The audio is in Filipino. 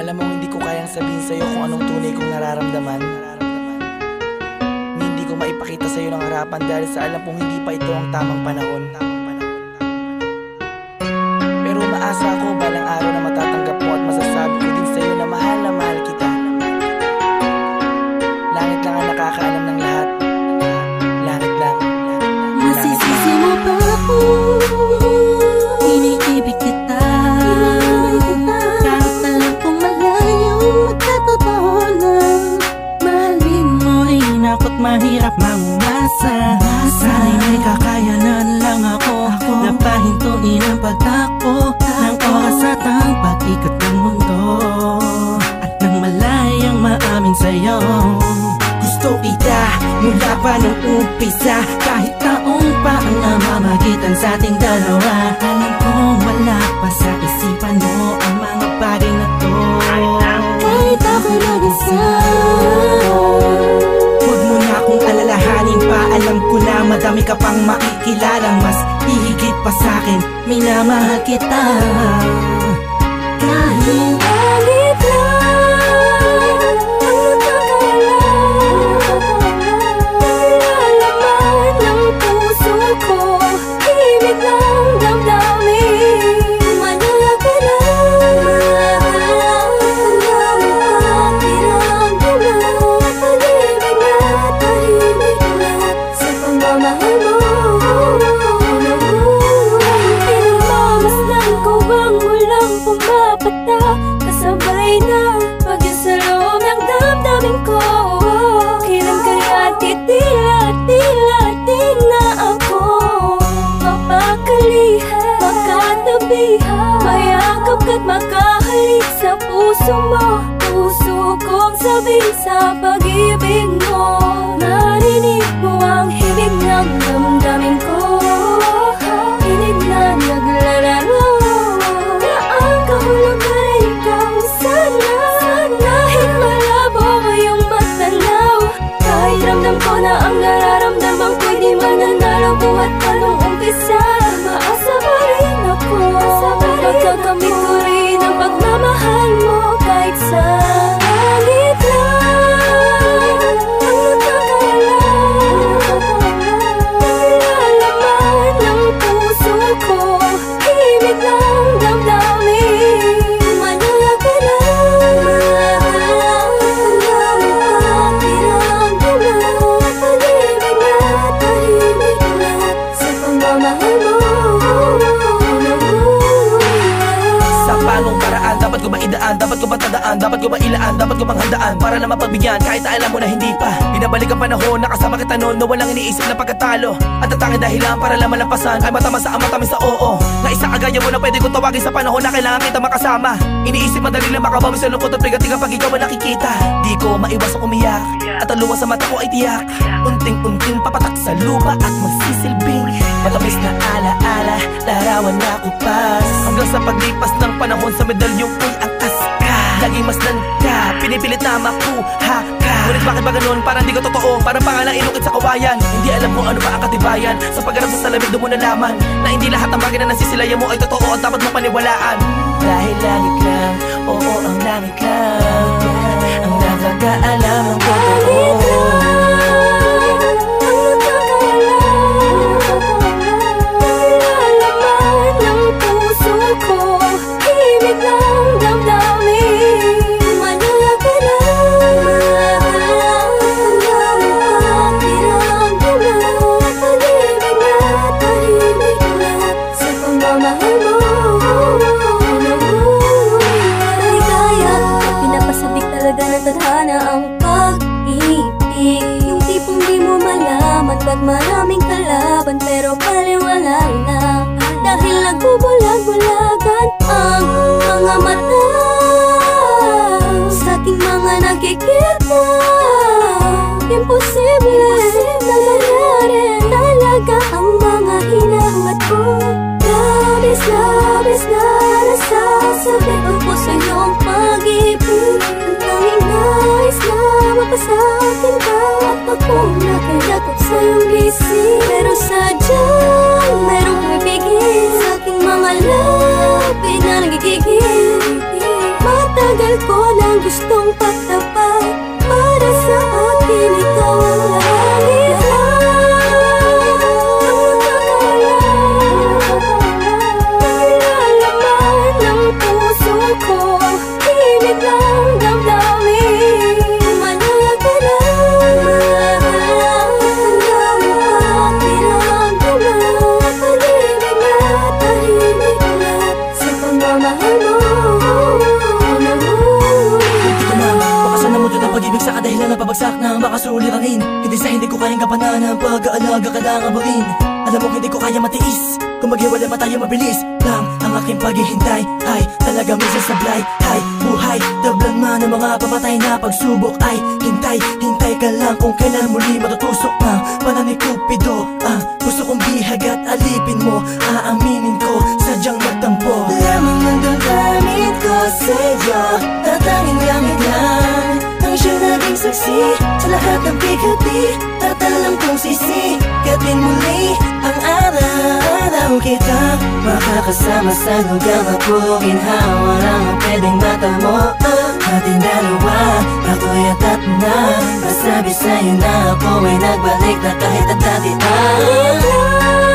Alam mo hindi ko kayang sabihin sa'yo kung anong tunay kong nararamdaman. Hindi ko maipakita sa'yo ng harapan dahil sa alam kong hindi pa ito ang tamang panahon. Pero umaasa ako balang Pagtakbo Ng oras at ang pag-ikot ng mundo At nang malayang maamin sa'yo Gusto kita mula pa nung umpisa. Kahit taong pa ang namamagitan sa ating dalawa pang makikilala Mas hihigit pa sa'kin Minamahal kita. Kahit Kong sabihin sa pag-ibig paraan, dapat ko ba idaan? Dapat ko ba tandaan? Dapat ko ba ilaan? Dapat ko bang handaan? Para na mapagbigyan kahit alam mo na hindi pa Binabalik ang panahon, nakasama kita noon Na walang iniisip na pagkatalo At ang tanging dahilan para lang malampasan Ay matama sa ang matamis sa oo Na isa kagaya mo na pwede ko tawagin sa panahon na kailangan kita makasama Iniisip madali lang makabawi sa lungkot at bigat pag ikaw ang nakikita Di ko maiwas ang umiyak At ang luha sa mata ko ay tiyak Unting-unting papatak sa lupa at magsisilbing Matamis na ala-ala, larawan na kupas Hanggang sa paglipas ng panahon sa medalyong ko'y angkas ka. Laging masdan ka, pinipilit na makuha ka. Ngunit bakit ba ganun? Parang di ka totoo. Parang pangalang inukit sa kawayan. Hindi alam kung ano ba ang katibayan. Sa pagharap sa salamig doon mo nalaman Na hindi lahat ng bagay na nasisilayan mo ay totoo At dapat mo paniwalaan. Dahil langit lang, oo ang langit lang. Ang nakakaalam aking kalaban pero paliwala na. Dahil nagbubulag-bulagan ang mga mata. Sa aking mga nakikita 哪怕一头相遇，即使。Sa kadahilan ng pabagsak ng makasuliranin Hindi sa hindi ko kayang gampanan ng pag-aalaga kailangan mo rin Alam mo hindi ko kaya matiis Kung maghiwala pa tayo mabilis. Lang ang aking paghihintay Ay talaga minsan sablay Ay buhay Tablan man ng mga pamatay na pagsubok Ay hintay, hintay ka lang Kung kailan muli matutusok ang Panan ni Cupido Ang gusto kong bihag at alipin mo. Aaminin ko sadyang nagtampo Lamang ng damdamin ko sa'yo Tatanging gamit lang Ang siya naging saksi Sa lahat ng bigati At alam kong sisikatin muli Ang araw-araw kita Makakasama sa lugar na ginhawa Lang ang pwedeng mata mo ah, Ating dalawa Ako'y atat na Masabi sa'yo na ako ay nagbalik na kahit ang dati ah. Nilalaman